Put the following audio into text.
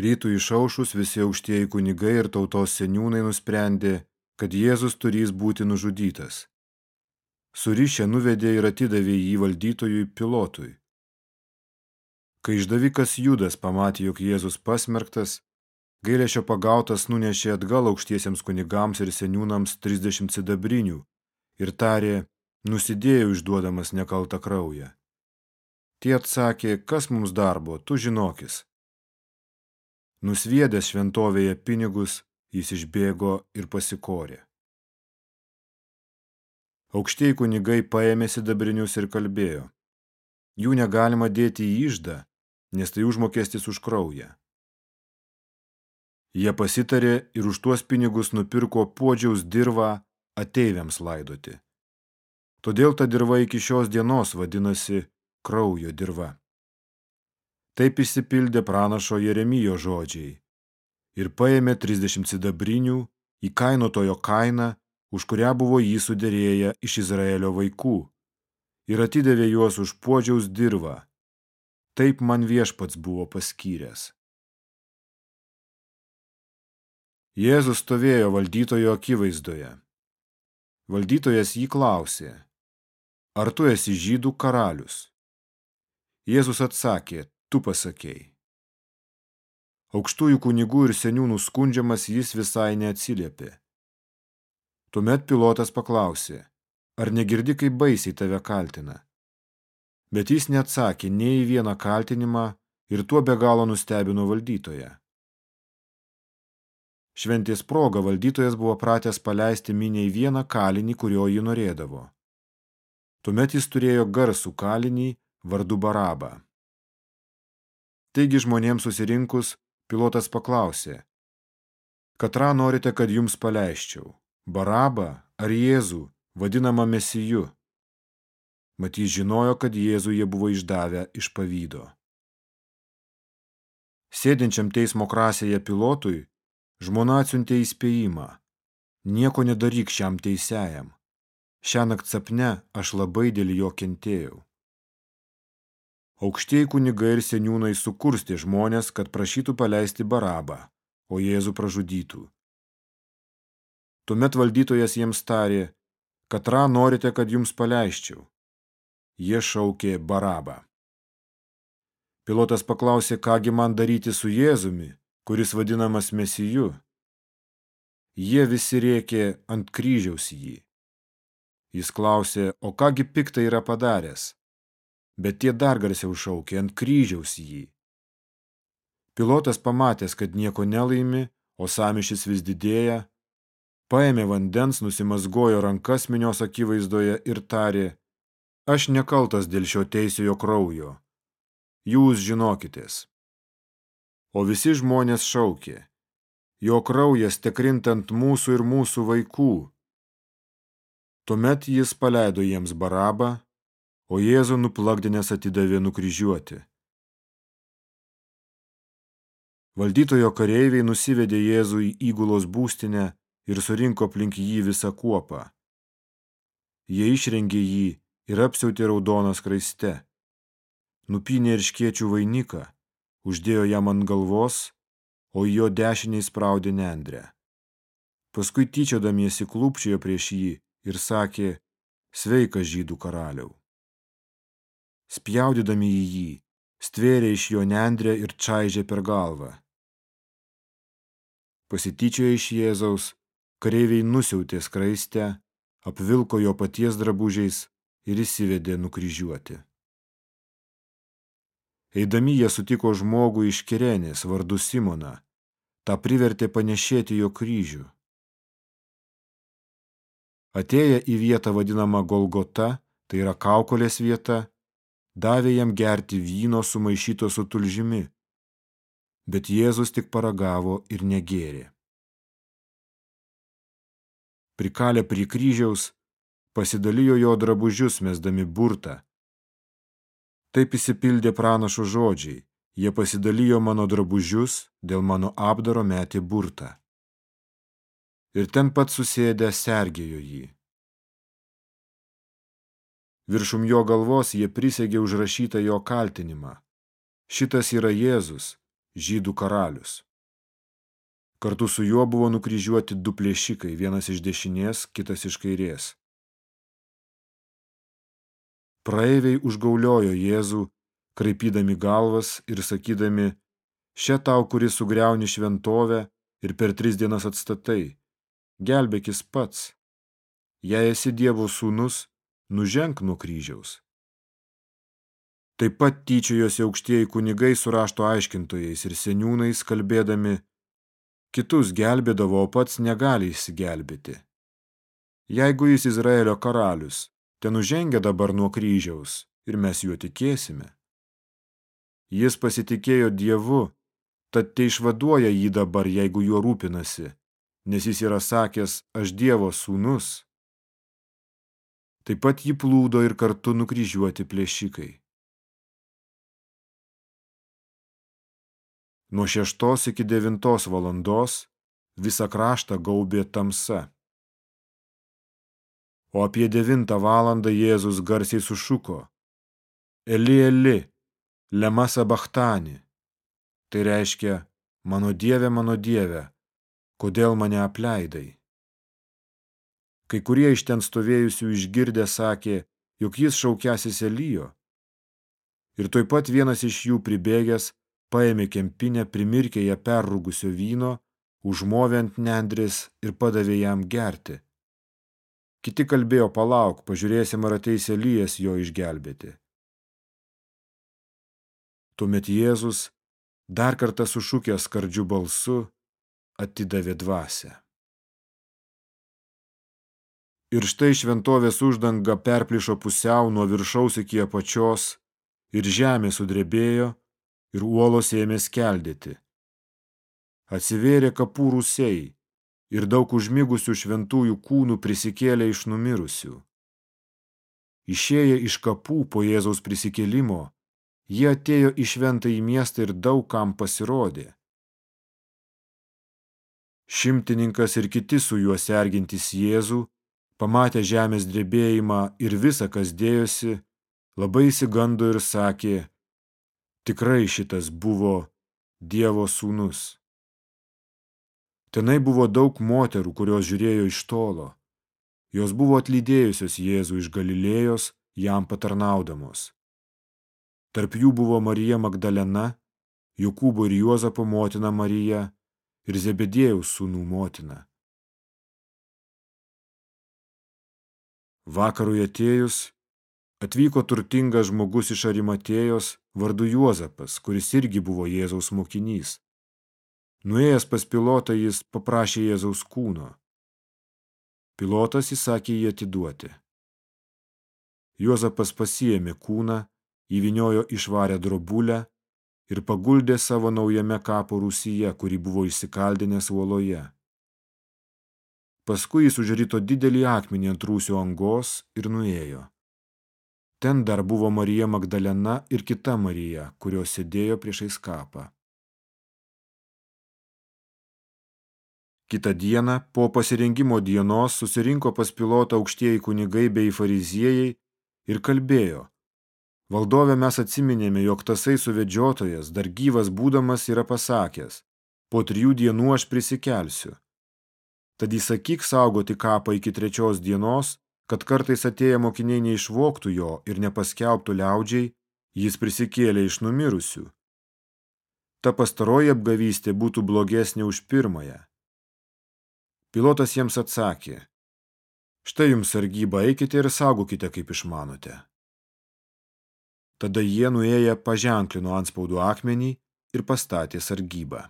Rytų išaušus visi aukštieji kunigai ir tautos seniūnai nusprendė, kad Jėzus turys būti nužudytas. Surišę nuvedė ir atidavė jį valdytojui pilotui. Kai išdavikas Judas pamatė, jog Jėzus pasmerktas, gailėšio pagautas nunešė atgal aukštiesiems kunigams ir seniūnams 30 sidabrinių ir tarė, nusidėjau išduodamas nekaltą kraują. Tie atsakė, kas mums darbo, tu žinokis. Nusviedęs šventovėje pinigus, jis išbėgo ir pasikorė. Aukštieji kunigai paėmė sidabrinius ir kalbėjo. Jų negalima dėti į išdą, nes tai užmokestis už kraują. Jie pasitarė ir už tuos pinigus nupirko puodžiaus dirvą ateiviams laidoti. Todėl ta dirva iki šios dienos vadinasi kraujo dirva. Taip išsipildė pranašo Jeremijo žodžiai. Ir paėmė 30 sidabrinių, įkainotojo kainą už kurią buvo jį sudėrėję iš Izraelio vaikų, ir atidavė juos už puodžiaus dirvą. Taip man viešpats buvo paskyręs. Jėzus stovėjo valdytojo akivaizdoje. Valdytojas jį klausė, ar tu esi žydų karalius? Jėzus atsakė, tu pasakėjai. Aukštųjų kunigų ir seniūnų skundžiamas jis visai neatsiliepė. Tuomet pilotas paklausė, ar negirdi, kaip baisiai tave kaltina. Bet jis neatsakė nei į vieną kaltinimą ir tuo be galo nustebino valdytoje. Šventės proga valdytojas buvo pratęs paleisti miniai vieną kalinį, kurio jį norėdavo. Tuomet jis turėjo garsų kalinį vardu Barabą. Taigi žmonėms susirinkus, pilotas paklausė, katrą norite, kad jums paleisčiau? Barabą ar Jėzų, vadinamą Mesiju. Mat jis žinojo, kad Jėzų jie buvo išdavę iš pavydo. Sėdinčiam teismo krasėje pilotui žmona atsiuntė įspėjimą. Nieko nedaryk šiam teisėjam. Šiąnakt sapne aš labai dėl jo kentėjau. Aukštieji kunigai ir seniūnai sukurstė žmonės, kad prašytų paleisti Barabą, o Jėzų pražudytų. Tuomet valdytojas jiems tarė, katrą norite, kad jums paleisčiau. Jie šaukė Barabą. Pilotas paklausė, kągi man daryti su Jėzumi, kuris vadinamas Mesiju. Jie visi rėkė ant kryžiaus jį. Jis klausė, o kągi piktai yra padaręs. Bet tie dar garsiau šaukė ant kryžiaus jį. Pilotas pamatęs, kad nieko nelaimi, o samišis vis didėja, paėmė vandens, nusimazgojo rankas minios akivaizdoje ir tarė, aš nekaltas dėl šio teisėjo kraujo. Jūs žinokitės. O visi žmonės šaukė, jo kraujas tekrintant mūsų ir mūsų vaikų. Tuomet jis paleido jiems barabą, o Jėzų nuplakdinės atidavė nukryžiuoti. Valdytojo kareiviai nusivedė Jėzų į įgulos būstinę ir surinko aplink jį visą kuopą. Jie išrengė jį ir apsiautė raudoną skraiste. Nupynė ir škiečių vainiką, uždėjo jam ant galvos, o jo dešiniai spraudė nendrę. Paskui tyčiodamiesi klūpčiojo prieš jį ir sakė, sveikas žydų karaliau. Spjaudydami į jį, stvėrė iš jo nendrę ir čaižė per galvą. Pasityčiojo iš Jėzaus, Kareiviai nusiautė skraistę, apvilko jo paties drabužiais ir įsivedė nukryžiuoti. Eidami jie sutiko žmogų iš Kirenės vardu Simoną, tą privertė panešėti jo kryžių. Atėję į vietą vadinamą Golgota, tai yra kaukolės vieta, davė jam gerti vyno sumaišyto su tulžimi, bet Jėzus tik paragavo ir negėrė prikalę prie kryžiaus, pasidalijo jo drabužius mesdami burtą. Taip įsipildė pranašo žodžiai, jie pasidalijo mano drabužius, dėl mano apdaro metė burtą. Ir ten pat susėdę sergėjo jį. Viršum jo galvos jie prisegė užrašytą jo kaltinimą. Šitas yra Jėzus, žydų karalius. Kartu su juo buvo nukryžiuoti du plėšikai, vienas iš dešinės, kitas iš kairės. Praeiviai užgauliojo Jėzų, kraipydami galvas ir sakydami, šia tau, kuris sugriauni šventovę ir per tris dienas atstatai, gelbėkis pats. Jei esi Dievo sūnus, nuženk nuo kryžiaus. Taip pat tyčiojosi aukštieji kunigai su rašto aiškintojais ir seniūnais kalbėdami, kitus gelbėdavo, o pats negali įsigelbėti. Jeigu jis Izraelio karalius, ten nužengia dabar nuo kryžiaus ir mes juo tikėsime. Jis pasitikėjo Dievu, tad te išvaduoja jį dabar, jeigu juo rūpinasi, nes jis yra sakęs, aš Dievo sūnus. Taip pat jį plūdo ir kartu nukryžiuoti plėšikai. Nuo šeštos iki devintos valandos visą kraštą gaubė tamsa. O apie devintą valandą Jėzus garsiai sušuko. Eli, Eli, lema sabachtani. Tai reiškia, mano dieve, mano dieve, kodėl mane apleidai? Kai kurie iš ten stovėjusių išgirdę sakė, jog jis šaukiasis Elijo. Ir toj pat vienas iš jų pribėgęs paėmė kempinę, primirkė ją perrūgusio vyno, užmovė ant nendrės ir padavė jam gerti. Kiti kalbėjo palauk, pažiūrėsim, ar ateis Elijas jo išgelbėti. Tuomet Jėzus, dar kartą sušūkęs skardžiu balsu, atidavė dvasę. Ir štai šventovės uždanga perplišo pusiau nuo viršaus iki apačios, ir žemė sudrebėjo, ir uolos ėmė skeldėti. Atsivėrė kapų rūsiai ir daug užmigusių šventųjų kūnų prisikėlė iš numirusių. Išėję iš kapų po Jėzaus prisikėlimo, jie atėjo į šventą į miestą ir daug kam pasirodė. Šimtininkas ir kiti su juo sergintys Jėzų, pamatę žemės drebėjimą ir visą, kas dėjosi, labai įsigando ir sakė, Tikrai šitas buvo Dievo sūnus. Tenai buvo daug moterų, kurios žiūrėjo iš tolo. Jos buvo atlydėjusios Jėzų iš Galilėjos, jam patarnaudamos. Tarp jų buvo Marija Magdalena, Jokūbo ir Juozapo motina Marija ir Zebedėjaus sūnų motina. Vakarui atėjus, atvyko turtingas žmogus iš Arimatėjos vardu Juozapas, kuris irgi buvo Jėzaus mokinys. Nuėjęs pas pilotą jis paprašė Jėzaus kūno. Pilotas įsakė jį atiduoti. Juozapas pasiėmė kūną, įviniojo išvarę drobulę ir paguldė savo naujame kapo rūsyje, kurį buvo įsikaldinęs uoloje. Paskui jis užrito didelį akmenį ant rūsio angos ir nuėjo. Ten dar buvo Marija Magdalena ir kita Marija, kurios sėdėjo priešais kapą. Kita diena, po pasirengimo dienos, susirinko pas pilotą aukštieji kunigai bei fariziejai ir kalbėjo. Valdove mes atsiminėme, jog tasai suvedžiotojas, dar gyvas būdamas, yra pasakęs, po trijų dienų aš prisikelsiu. Tad įsakyk saugoti kapą iki trečios dienos, kad kartais atėję mokiniai neišvoktų jo ir nepaskelbtų liaudžiai, jis prisikėlė iš numirusių. Ta pastaroji apgavystė būtų blogesnė už pirmąją. Pilotas jiems atsakė, štai jums sargyba, eikite ir saugokite, kaip išmanote. Tada jie nuėję paženklino ant spaudų akmenį ir pastatė sargybą.